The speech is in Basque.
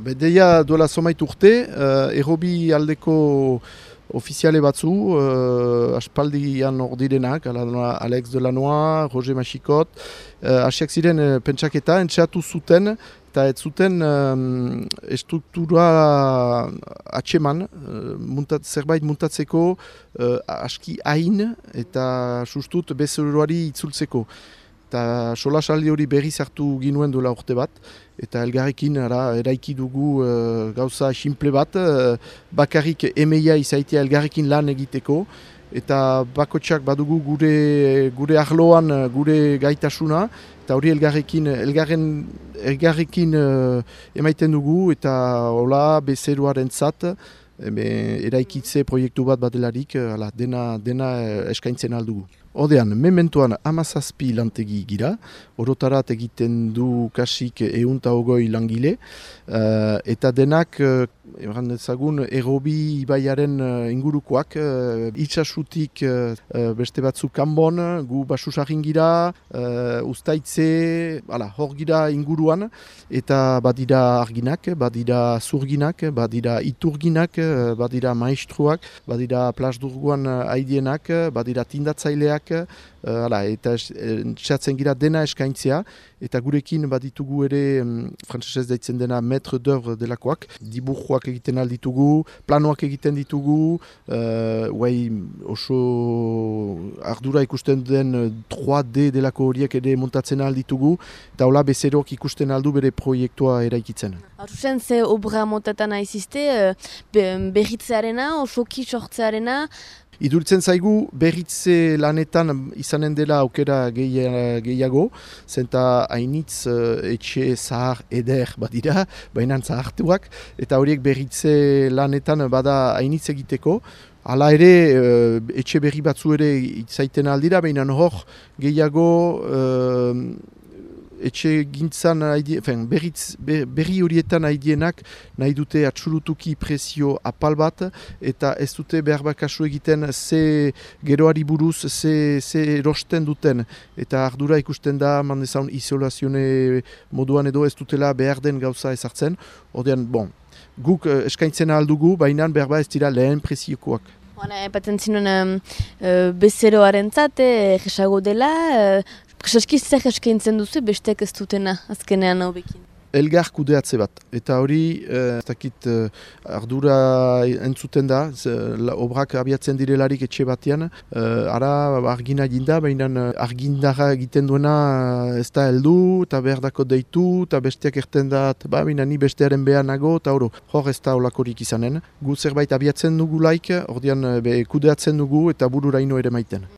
Bedeia duela somait urte, uh, errobi aldeko ofiziale batzu, uh, aspaldian ordirenak, Alex Delanoa, Roger Machikot, uh, asiak ziren uh, pentsaketa, entxeatu zuten, eta ez zuten um, estruktura atseman, uh, muntat, zerbait muntatzeko uh, aski hain eta sustut bezeroari itzultzeko eta solasaldi hori berri zartu ginuen duela urte bat, eta elgarrekin ara, eraiki dugu uh, gauza simple bat, uh, bakarrik emeia izaitea elgarrekin lan egiteko, eta bakotsak badugu gure, gure arloan gure gaitasuna, eta hori elgarrekin, elgarren, elgarrekin uh, emaiten dugu, eta hola bezeruaren zat, eraikitze proiektu bat badelarik, ala, dena, dena eskaintzen aldugu. Odean, mementuan amazazpi lantegi gira, orotarat egiten du kasik eunta ogoi langile, uh, eta denak, uh, ezagun, erobi ibaiaren uh, ingurukoak, uh, itxasutik uh, beste batzu kanbon, gu basusarin gira, uh, ustaitze, ala, hor gira inguruan, eta badira arginak, badira zurginak, badira iturginak, badira maestruak, badira plasdurguan haidienak, badira tindatzaileak, uh, ala, eta txatzen gira dena eskaintzea, eta gurekin baditugu ere, um, frantzesez daitzen dena, metre d'oeuvre delakoak, dibujoak egiten alditugu, planoak egiten ditugu, uh, oso ardura ikusten den 3D delako horiek ere montatzen alditugu, eta hola bezeroak ikusten aldu bere proiektua eraikitzen. Arruzen, ze obra montatan aizizte, berritzearena, osoki sortzearena, Iduritzen zaigu berritze lanetan izanen dela aukera gehiago, zenta hainitz uh, etxe zahar eder badira, baina zahartuak, eta horiek berritze lanetan bada hainitz egiteko. Hala ere, uh, etxe berri batzu ere itzaiten aldira, baina hor gehiago uh, etxe gintzan berriz, berri horietan haidienak nahi dute atxurutuki presio apal bat eta ez dute behar bakasu egiten ze geroari buruz ze, ze erosten duten eta ardura ikusten da mandezaun izolazione moduan edo ez dutela behar den gauza ezartzen Odean, bon, guk eh, eskaintzen aldugu, baina behar ba ez dira lehen presiokoak. Hora, epaten zinuen uh, bezeroaren zate, jesago dela, uh, Prezeski zer eskaintzen duzu besteak ez dutena azkenean hau bekin? Elgar kudeatze bat, eta hori eh, ez dakit eh, ardura entzuten da, la, obrak abiatzen direlarik etxe batean, eh, ara argina jinda, baina argindara egiten duena ez da heldu, eta behar dako deitu, eta besteak erten da, ba, baina ni bestearen behan nago, eta hori, hor ez da olakorik izanen. Gu zerbait abiatzen dugu laik, hor kudeatzen dugu eta bururaino ere maiten.